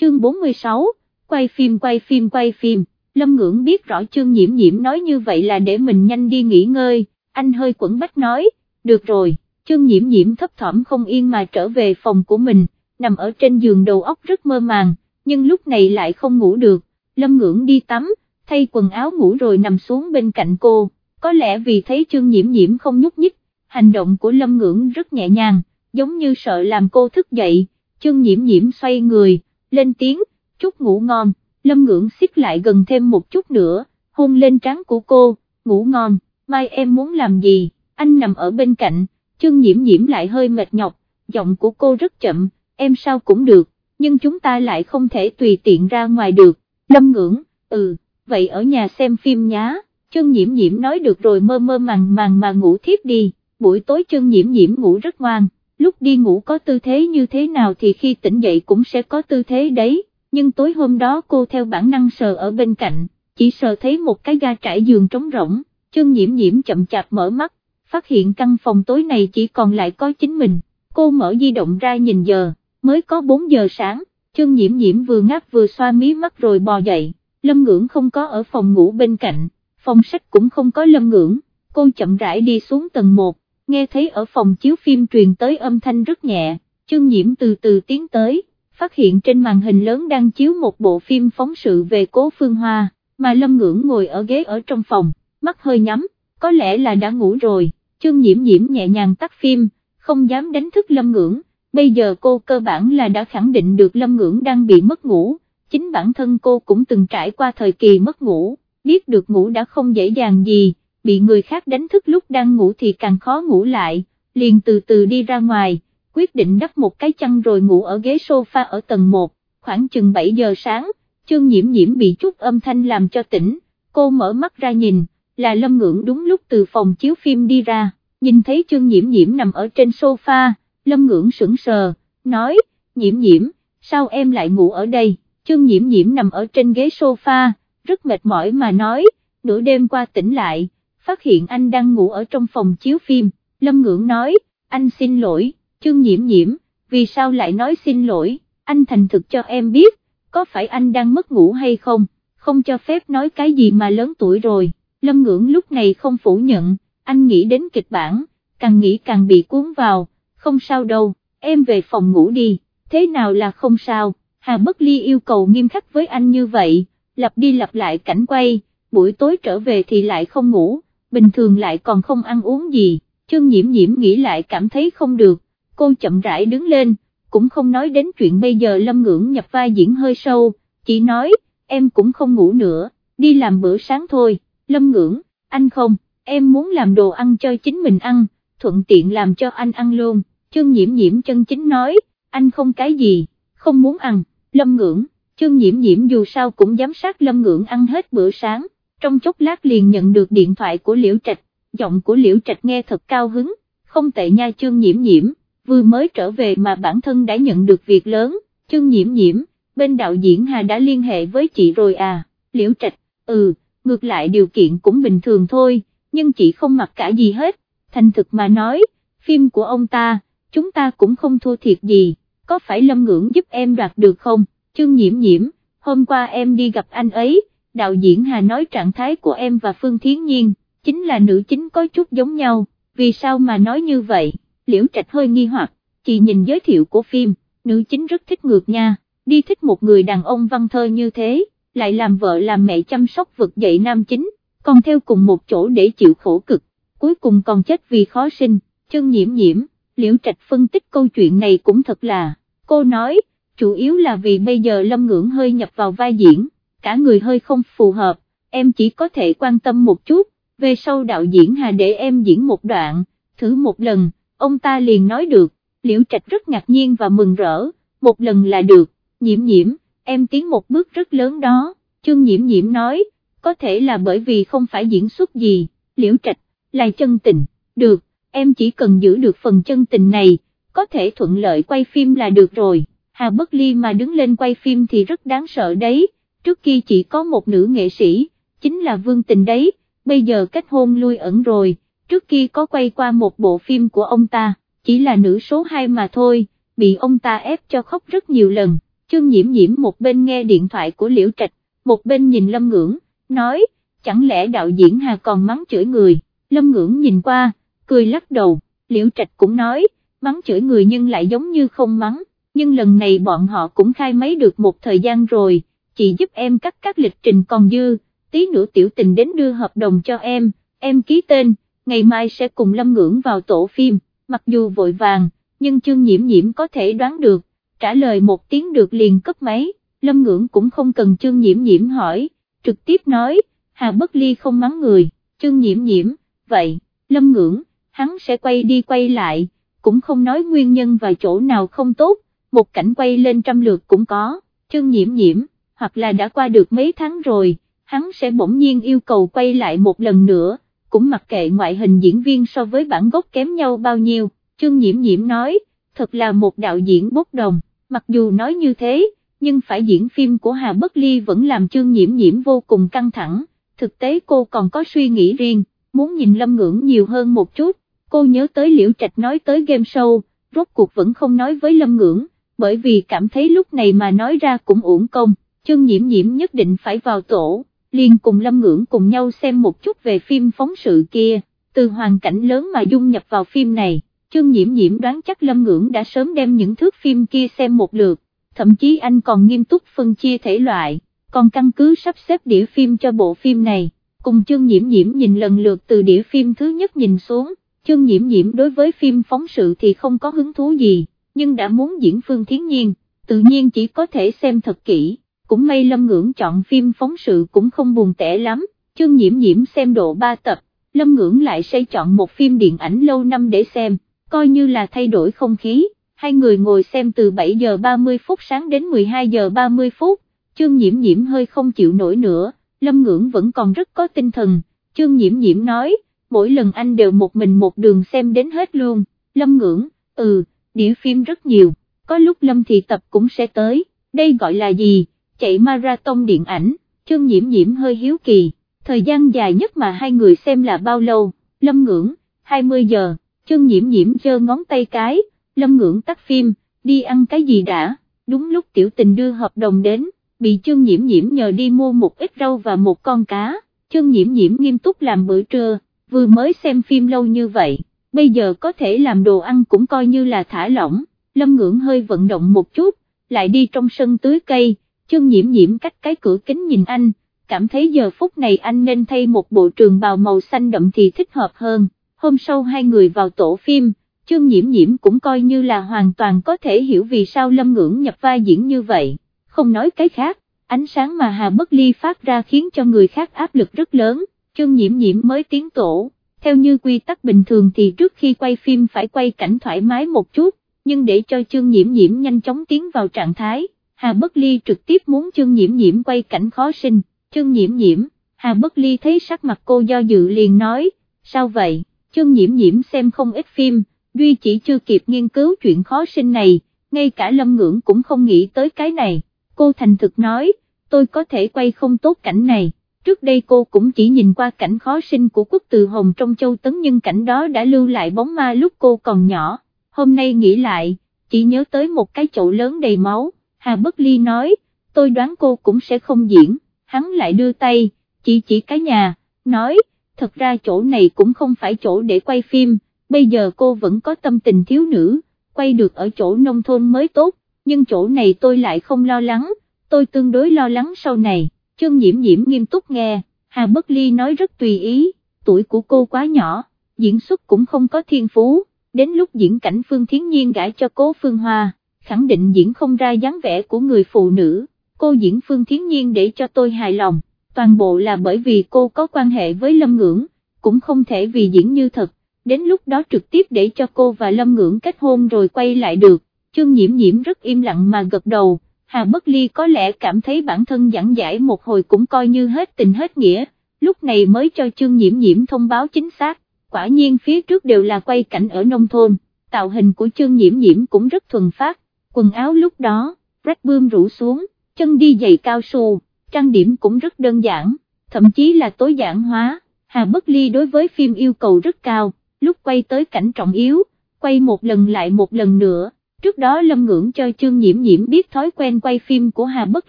chương 46, quay phim quay phim quay phim, Lâm Ngưỡng biết rõ chương nhiễm nhiễm nói như vậy là để mình nhanh đi nghỉ ngơi, anh hơi quẩn bách nói, được rồi, chương nhiễm nhiễm thấp thỏm không yên mà trở về phòng của mình, nằm ở trên giường đầu óc rất mơ màng, nhưng lúc này lại không ngủ được, Lâm Ngưỡng đi tắm, thay quần áo ngủ rồi nằm xuống bên cạnh cô, có lẽ vì thấy chương nhiễm nhiễm không nhúc nhích, hành động của Lâm Ngưỡng rất nhẹ nhàng, giống như sợ làm cô thức dậy, chương nhiễm nhiễm xoay người, lên tiếng, chút ngủ ngon, Lâm Ngưỡng xích lại gần thêm một chút nữa, hôn lên trán của cô, ngủ ngon, mai em muốn làm gì, anh nằm ở bên cạnh, chương nhiễm nhiễm lại hơi mệt nhọc, giọng của cô rất chậm, em sao cũng được, nhưng chúng ta lại không thể tùy tiện ra ngoài được, Lâm Ngưỡng, ừ, vậy ở nhà xem phim nhá, chương nhiễm nhiễm nói được rồi mơ mơ màng màng mà ngủ thiếp đi, buổi tối chương nhiễm nhiễm ngủ rất ngoan, lúc đi ngủ có tư thế như thế nào thì khi tỉnh dậy cũng sẽ có tư thế đấy, nhưng tối hôm đó cô theo bản năng sờ ở bên cạnh, chỉ sờ thấy một cái ga trải giường trống rỗng, chân nhiễm nhiễm chậm chạp mở mắt, phát hiện căn phòng tối này chỉ còn lại có chính mình, cô mở di động ra nhìn giờ, mới có 4 giờ sáng, chân nhiễm nhiễm vừa ngáp vừa xoa mí mắt rồi bò dậy, lâm ngưỡng không có ở phòng ngủ bên cạnh, phòng sách cũng không có lâm ngưỡng, cô chậm rãi đi xuống tầng 1, nghe thấy ở phòng chiếu phim truyền tới âm thanh rất nhẹ, chương nhiễm từ từ tiến tới, phát hiện trên màn hình lớn đang chiếu một bộ phim phóng sự về cố phương hoa, mà lâm ngưỡng ngồi ở ghế ở trong phòng, mắt hơi nhắm, có lẽ là đã ngủ rồi, chương nhiễm nhiễm nhẹ nhàng tắt phim, không dám đánh thức lâm ngưỡng, bây giờ cô cơ bản là đã khẳng định được lâm ngưỡng đang bị mất ngủ, chính bản thân cô cũng từng trải qua thời kỳ mất ngủ, biết được ngủ đã không dễ dàng gì bị người khác đánh thức lúc đang ngủ thì càng khó ngủ lại, liền từ từ đi ra ngoài, quyết định đắp một cái chăn rồi ngủ ở ghế sofa ở tầng 1, khoảng chừng 7 giờ sáng, chương nhiễm nhiễm bị chút âm thanh làm cho tỉnh, cô mở mắt ra nhìn, là lâm ngưỡng đúng lúc từ phòng chiếu phim đi ra, nhìn thấy chương nhiễm nhiễm nằm ở trên sofa, lâm ngưỡng sững sờ, nói, nhiễm nhiễm, sao em lại ngủ ở đây, chương nhiễm nhiễm nằm ở trên ghế sofa, rất mệt mỏi mà nói, nửa đêm qua tỉnh lại phát hiện anh đang ngủ ở trong phòng chiếu phim, Lâm Ngưỡng nói, anh xin lỗi, chương nhiễm nhiễm, vì sao lại nói xin lỗi, anh thành thực cho em biết, có phải anh đang mất ngủ hay không, không cho phép nói cái gì mà lớn tuổi rồi, Lâm Ngưỡng lúc này không phủ nhận, anh nghĩ đến kịch bản, càng nghĩ càng bị cuốn vào, không sao đâu, em về phòng ngủ đi, thế nào là không sao, Hà Bất Ly yêu cầu nghiêm khắc với anh như vậy, lặp đi lặp lại cảnh quay, buổi tối trở về thì lại không ngủ, bình thường lại còn không ăn uống gì, chương nhiễm nhiễm nghĩ lại cảm thấy không được, cô chậm rãi đứng lên, cũng không nói đến chuyện bây giờ lâm ngưỡng nhập vai diễn hơi sâu, chỉ nói, em cũng không ngủ nữa, đi làm bữa sáng thôi, lâm ngưỡng, anh không, em muốn làm đồ ăn cho chính mình ăn, thuận tiện làm cho anh ăn luôn, chương nhiễm nhiễm chân chính nói, anh không cái gì, không muốn ăn, lâm ngưỡng, chương nhiễm nhiễm dù sao cũng giám sát lâm ngưỡng ăn hết bữa sáng, trong chốc lát liền nhận được điện thoại của Liễu Trạch, giọng của Liễu Trạch nghe thật cao hứng, không tệ nha chương nhiễm nhiễm, vừa mới trở về mà bản thân đã nhận được việc lớn, chương nhiễm nhiễm, bên đạo diễn Hà đã liên hệ với chị rồi à, Liễu Trạch, ừ, ngược lại điều kiện cũng bình thường thôi, nhưng chị không mặc cả gì hết, thành thực mà nói, phim của ông ta, chúng ta cũng không thua thiệt gì, có phải lâm ngưỡng giúp em đoạt được không, chương nhiễm nhiễm, hôm qua em đi gặp anh ấy, đạo diễn Hà nói trạng thái của em và Phương Thiến Nhiên, chính là nữ chính có chút giống nhau, vì sao mà nói như vậy, liễu trạch hơi nghi hoặc, chị nhìn giới thiệu của phim, nữ chính rất thích ngược nha, đi thích một người đàn ông văn thơ như thế, lại làm vợ làm mẹ chăm sóc vực dậy nam chính, còn theo cùng một chỗ để chịu khổ cực, cuối cùng còn chết vì khó sinh, chân nhiễm nhiễm, liễu trạch phân tích câu chuyện này cũng thật là, cô nói, chủ yếu là vì bây giờ lâm ngưỡng hơi nhập vào vai diễn cả người hơi không phù hợp, em chỉ có thể quan tâm một chút, về sau đạo diễn Hà để em diễn một đoạn, thử một lần, ông ta liền nói được, liễu trạch rất ngạc nhiên và mừng rỡ, một lần là được, nhiễm nhiễm, em tiến một bước rất lớn đó, chương nhiễm nhiễm nói, có thể là bởi vì không phải diễn xuất gì, liễu trạch, là chân tình, được, em chỉ cần giữ được phần chân tình này, có thể thuận lợi quay phim là được rồi, Hà Bất Ly mà đứng lên quay phim thì rất đáng sợ đấy, trước kia chỉ có một nữ nghệ sĩ, chính là Vương Tình đấy, bây giờ kết hôn lui ẩn rồi, trước kia có quay qua một bộ phim của ông ta, chỉ là nữ số 2 mà thôi, bị ông ta ép cho khóc rất nhiều lần, chương nhiễm nhiễm một bên nghe điện thoại của Liễu Trạch, một bên nhìn Lâm Ngưỡng, nói, chẳng lẽ đạo diễn Hà còn mắng chửi người, Lâm Ngưỡng nhìn qua, cười lắc đầu, Liễu Trạch cũng nói, mắng chửi người nhưng lại giống như không mắng, nhưng lần này bọn họ cũng khai mấy được một thời gian rồi, chị giúp em cắt các lịch trình còn dư, tí nữa tiểu tình đến đưa hợp đồng cho em, em ký tên, ngày mai sẽ cùng Lâm Ngưỡng vào tổ phim, mặc dù vội vàng, nhưng chương nhiễm nhiễm có thể đoán được, trả lời một tiếng được liền cấp máy, Lâm Ngưỡng cũng không cần chương nhiễm nhiễm hỏi, trực tiếp nói, Hà Bất Ly không mắng người, chương nhiễm nhiễm, vậy, Lâm Ngưỡng, hắn sẽ quay đi quay lại, cũng không nói nguyên nhân và chỗ nào không tốt, một cảnh quay lên trăm lượt cũng có, chương nhiễm nhiễm, hoặc là đã qua được mấy tháng rồi, hắn sẽ bỗng nhiên yêu cầu quay lại một lần nữa, cũng mặc kệ ngoại hình diễn viên so với bản gốc kém nhau bao nhiêu, Trương nhiễm nhiễm nói, thật là một đạo diễn bốc đồng, mặc dù nói như thế, nhưng phải diễn phim của Hà Bất Ly vẫn làm Trương nhiễm nhiễm vô cùng căng thẳng, thực tế cô còn có suy nghĩ riêng, muốn nhìn Lâm Ngưỡng nhiều hơn một chút, cô nhớ tới Liễu Trạch nói tới game show, rốt cuộc vẫn không nói với Lâm Ngưỡng, bởi vì cảm thấy lúc này mà nói ra cũng uổng công, Trương nhiễm nhiễm nhất định phải vào tổ, liền cùng Lâm Ngưỡng cùng nhau xem một chút về phim phóng sự kia, từ hoàn cảnh lớn mà dung nhập vào phim này, Trương nhiễm nhiễm đoán chắc Lâm Ngưỡng đã sớm đem những thước phim kia xem một lượt, thậm chí anh còn nghiêm túc phân chia thể loại, còn căn cứ sắp xếp đĩa phim cho bộ phim này, cùng Trương nhiễm nhiễm nhìn lần lượt từ đĩa phim thứ nhất nhìn xuống, chương nhiễm nhiễm đối với phim phóng sự thì không có hứng thú gì, nhưng đã muốn diễn Phương Thiến Nhiên, tự nhiên chỉ có thể xem thật kỹ, cũng may Lâm Ngưỡng chọn phim phóng sự cũng không buồn tẻ lắm, chương nhiễm nhiễm xem độ 3 tập, Lâm Ngưỡng lại xây chọn một phim điện ảnh lâu năm để xem, coi như là thay đổi không khí, hai người ngồi xem từ 7 giờ 30 phút sáng đến 12 giờ 30 phút, chương nhiễm nhiễm hơi không chịu nổi nữa, Lâm Ngưỡng vẫn còn rất có tinh thần, chương nhiễm nhiễm nói, mỗi lần anh đều một mình một đường xem đến hết luôn, Lâm Ngưỡng, ừ, đĩa phim rất nhiều, có lúc Lâm thì Tập cũng sẽ tới, đây gọi là gì, chạy marathon điện ảnh, trương nhiễm nhiễm hơi hiếu kỳ, thời gian dài nhất mà hai người xem là bao lâu, Lâm Ngưỡng, 20 giờ, trương nhiễm nhiễm giơ ngón tay cái, Lâm Ngưỡng tắt phim, đi ăn cái gì đã, đúng lúc tiểu tình đưa hợp đồng đến, bị trương nhiễm nhiễm nhờ đi mua một ít rau và một con cá, trương nhiễm nhiễm nghiêm túc làm bữa trưa, vừa mới xem phim lâu như vậy, bây giờ có thể làm đồ ăn cũng coi như là thả lỏng, lâm ngưỡng hơi vận động một chút, lại đi trong sân tưới cây, chân nhiễm nhiễm cách cái cửa kính nhìn anh, cảm thấy giờ phút này anh nên thay một bộ trường bào màu xanh đậm thì thích hợp hơn, hôm sau hai người vào tổ phim, chương nhiễm nhiễm cũng coi như là hoàn toàn có thể hiểu vì sao lâm ngưỡng nhập vai diễn như vậy. Không nói cái khác, ánh sáng mà Hà Bất Ly phát ra khiến cho người khác áp lực rất lớn, chương nhiễm nhiễm mới tiến tổ, theo như quy tắc bình thường thì trước khi quay phim phải quay cảnh thoải mái một chút, nhưng để cho chương nhiễm nhiễm nhanh chóng tiến vào trạng thái, Hà Bất Ly trực tiếp muốn Trương nhiễm nhiễm quay cảnh khó sinh, Trương nhiễm nhiễm, Hà Bất Ly thấy sắc mặt cô do dự liền nói, sao vậy, Trương nhiễm nhiễm xem không ít phim, Duy chỉ chưa kịp nghiên cứu chuyện khó sinh này, ngay cả Lâm Ngưỡng cũng không nghĩ tới cái này. Cô thành thực nói, tôi có thể quay không tốt cảnh này, trước đây cô cũng chỉ nhìn qua cảnh khó sinh của quốc từ Hồng trong châu tấn nhưng cảnh đó đã lưu lại bóng ma lúc cô còn nhỏ, hôm nay nghĩ lại, chỉ nhớ tới một cái chậu lớn đầy máu, Hà Bất Ly nói, tôi đoán cô cũng sẽ không diễn, hắn lại đưa tay, chỉ chỉ cái nhà, nói, thật ra chỗ này cũng không phải chỗ để quay phim, bây giờ cô vẫn có tâm tình thiếu nữ, quay được ở chỗ nông thôn mới tốt, nhưng chỗ này tôi lại không lo lắng, tôi tương đối lo lắng sau này, chương nhiễm nhiễm nghiêm túc nghe, Hà Bất Ly nói rất tùy ý, tuổi của cô quá nhỏ, diễn xuất cũng không có thiên phú, đến lúc diễn cảnh Phương Thiến Nhiên gãi cho cố Phương Hoa, khẳng định diễn không ra dáng vẻ của người phụ nữ, cô diễn Phương Thiến Nhiên để cho tôi hài lòng, toàn bộ là bởi vì cô có quan hệ với Lâm Ngưỡng, cũng không thể vì diễn như thật, đến lúc đó trực tiếp để cho cô và Lâm Ngưỡng kết hôn rồi quay lại được. Chương nhiễm nhiễm rất im lặng mà gật đầu, Hà Bất Ly có lẽ cảm thấy bản thân giảng giải một hồi cũng coi như hết tình hết nghĩa, lúc này mới cho chương nhiễm nhiễm thông báo chính xác, quả nhiên phía trước đều là quay cảnh ở nông thôn, tạo hình của chương nhiễm nhiễm cũng rất thuần phát, quần áo lúc đó, rách bươm rủ xuống, chân đi giày cao su, trang điểm cũng rất đơn giản, thậm chí là tối giản hóa, Hà Bất Ly đối với phim yêu cầu rất cao, lúc quay tới cảnh trọng yếu, quay một lần lại một lần nữa. Trước đó Lâm Ngưỡng cho Trương Nhiễm Nhiễm biết thói quen quay phim của Hà Bất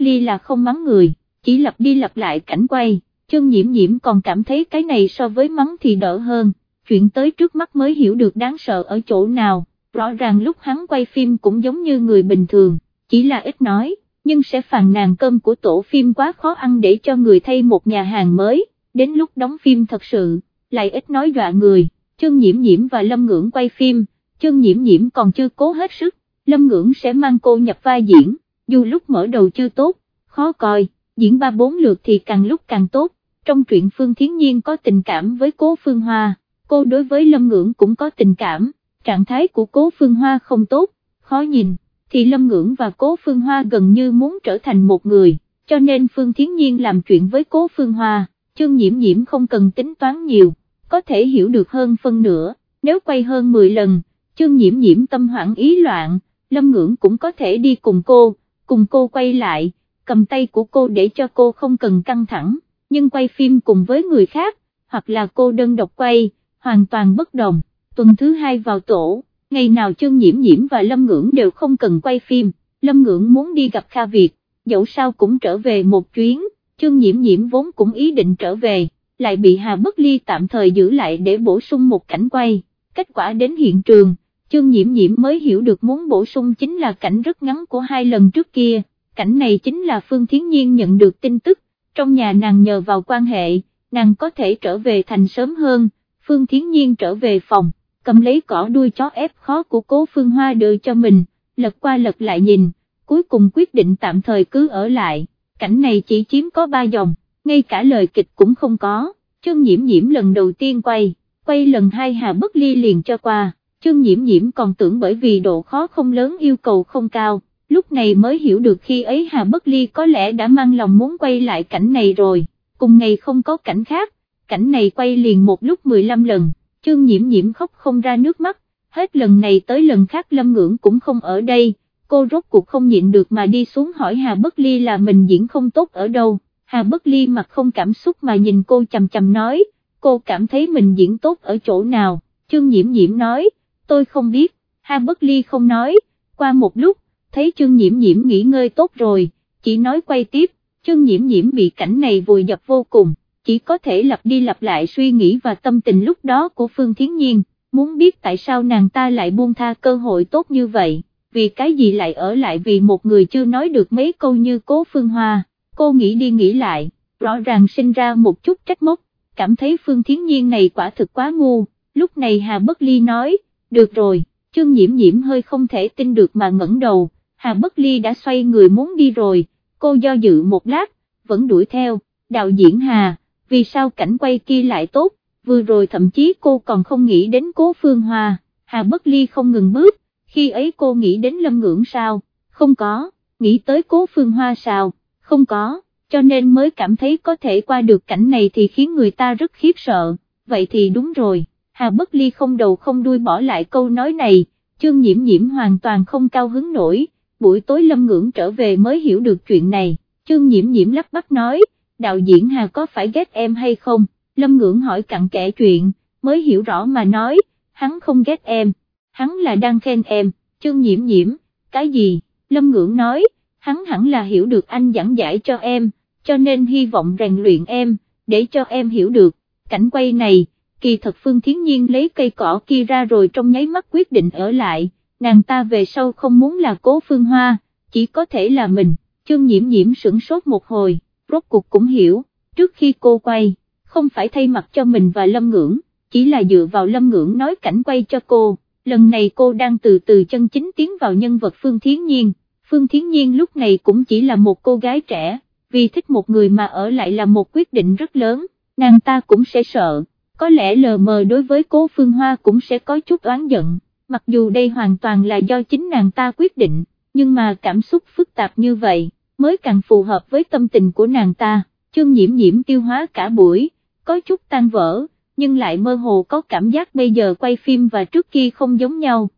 Ly là không mắng người, chỉ lặp đi lặp lại cảnh quay, Trương Nhiễm Nhiễm còn cảm thấy cái này so với mắng thì đỡ hơn, chuyện tới trước mắt mới hiểu được đáng sợ ở chỗ nào, rõ ràng lúc hắn quay phim cũng giống như người bình thường, chỉ là ít nói, nhưng sẽ phàn nàn cơm của tổ phim quá khó ăn để cho người thay một nhà hàng mới, đến lúc đóng phim thật sự, lại ít nói dọa người, Trương Nhiễm Nhiễm và Lâm Ngưỡng quay phim, Trương Nhiễm Nhiễm còn chưa cố hết sức, Lâm Ngưỡng sẽ mang cô nhập vai diễn, dù lúc mở đầu chưa tốt, khó coi, diễn ba bốn lượt thì càng lúc càng tốt, trong truyện Phương Thiến Nhiên có tình cảm với Cố Phương Hoa, cô đối với Lâm Ngưỡng cũng có tình cảm, trạng thái của Cố Phương Hoa không tốt, khó nhìn, thì Lâm Ngưỡng và Cố Phương Hoa gần như muốn trở thành một người, cho nên Phương Thiến Nhiên làm chuyện với Cố Phương Hoa, Trương Nhiễm Nhiễm không cần tính toán nhiều, có thể hiểu được hơn phân nửa, nếu quay hơn 10 lần, Trương Nhiễm Nhiễm tâm hoảng ý loạn, Lâm Ngưỡng cũng có thể đi cùng cô, cùng cô quay lại, cầm tay của cô để cho cô không cần căng thẳng, nhưng quay phim cùng với người khác, hoặc là cô đơn độc quay, hoàn toàn bất đồng, tuần thứ hai vào tổ, ngày nào Trương Nhiễm Nhiễm và Lâm Ngưỡng đều không cần quay phim, Lâm Ngưỡng muốn đi gặp Kha Việt, dẫu sao cũng trở về một chuyến, Trương Nhiễm Nhiễm vốn cũng ý định trở về, lại bị Hà Bất Ly tạm thời giữ lại để bổ sung một cảnh quay, kết quả đến hiện trường trương nhiễm nhiễm mới hiểu được muốn bổ sung chính là cảnh rất ngắn của hai lần trước kia, cảnh này chính là Phương Thiến Nhiên nhận được tin tức, trong nhà nàng nhờ vào quan hệ, nàng có thể trở về thành sớm hơn, Phương Thiến Nhiên trở về phòng, cầm lấy cỏ đuôi chó ép khó của cố Phương Hoa đưa cho mình, lật qua lật lại nhìn, cuối cùng quyết định tạm thời cứ ở lại, cảnh này chỉ chiếm có ba dòng, ngay cả lời kịch cũng không có, chương nhiễm nhiễm lần đầu tiên quay, quay lần hai Hà Bất Ly liền cho qua chương nhiễm nhiễm còn tưởng bởi vì độ khó không lớn yêu cầu không cao, lúc này mới hiểu được khi ấy Hà Bất Ly có lẽ đã mang lòng muốn quay lại cảnh này rồi, cùng ngày không có cảnh khác, cảnh này quay liền một lúc 15 lần, chương nhiễm nhiễm khóc không ra nước mắt, hết lần này tới lần khác Lâm Ngưỡng cũng không ở đây, cô rốt cuộc không nhịn được mà đi xuống hỏi Hà Bất Ly là mình diễn không tốt ở đâu, Hà Bất Ly mặt không cảm xúc mà nhìn cô chầm chầm nói, cô cảm thấy mình diễn tốt ở chỗ nào, chương nhiễm nhiễm nói, tôi không biết, Hà Bất Ly không nói, qua một lúc, thấy chương nhiễm nhiễm nghỉ ngơi tốt rồi, chỉ nói quay tiếp, chương nhiễm nhiễm bị cảnh này vùi dập vô cùng, chỉ có thể lặp đi lặp lại suy nghĩ và tâm tình lúc đó của Phương Thiến Nhiên, muốn biết tại sao nàng ta lại buông tha cơ hội tốt như vậy, vì cái gì lại ở lại vì một người chưa nói được mấy câu như cố Phương Hoa, cô nghĩ đi nghĩ lại, rõ ràng sinh ra một chút trách móc, cảm thấy Phương Thiến Nhiên này quả thực quá ngu, lúc này Hà Bất Ly nói, được rồi, chương nhiễm nhiễm hơi không thể tin được mà ngẩng đầu, Hà Bất Ly đã xoay người muốn đi rồi, cô do dự một lát, vẫn đuổi theo, đạo diễn Hà, vì sao cảnh quay kia lại tốt, vừa rồi thậm chí cô còn không nghĩ đến cố phương hoa, Hà Bất Ly không ngừng bước, khi ấy cô nghĩ đến lâm ngưỡng sao, không có, nghĩ tới cố phương hoa sao, không có, cho nên mới cảm thấy có thể qua được cảnh này thì khiến người ta rất khiếp sợ, vậy thì đúng rồi. Hà Bất Ly không đầu không đuôi bỏ lại câu nói này, chương nhiễm nhiễm hoàn toàn không cao hứng nổi, buổi tối lâm ngưỡng trở về mới hiểu được chuyện này, chương nhiễm nhiễm lắp bắp nói, đạo diễn Hà có phải ghét em hay không, lâm ngưỡng hỏi cặn kẽ chuyện, mới hiểu rõ mà nói, hắn không ghét em, hắn là đang khen em, chương nhiễm nhiễm, cái gì, lâm ngưỡng nói, hắn hẳn là hiểu được anh giảng giải cho em, cho nên hy vọng rèn luyện em, để cho em hiểu được, cảnh quay này, kỳ thật Phương Thiến Nhiên lấy cây cỏ kia ra rồi trong nháy mắt quyết định ở lại, nàng ta về sau không muốn là cố Phương Hoa, chỉ có thể là mình, chương nhiễm nhiễm sửng sốt một hồi, rốt cuộc cũng hiểu, trước khi cô quay, không phải thay mặt cho mình và Lâm Ngưỡng, chỉ là dựa vào Lâm Ngưỡng nói cảnh quay cho cô, lần này cô đang từ từ chân chính tiến vào nhân vật Phương Thiến Nhiên, Phương Thiến Nhiên lúc này cũng chỉ là một cô gái trẻ, vì thích một người mà ở lại là một quyết định rất lớn, nàng ta cũng sẽ sợ. Có lẽ lờ mờ đối với cố Phương Hoa cũng sẽ có chút oán giận, mặc dù đây hoàn toàn là do chính nàng ta quyết định, nhưng mà cảm xúc phức tạp như vậy, mới càng phù hợp với tâm tình của nàng ta, chương nhiễm nhiễm tiêu hóa cả buổi, có chút tan vỡ, nhưng lại mơ hồ có cảm giác bây giờ quay phim và trước kia không giống nhau,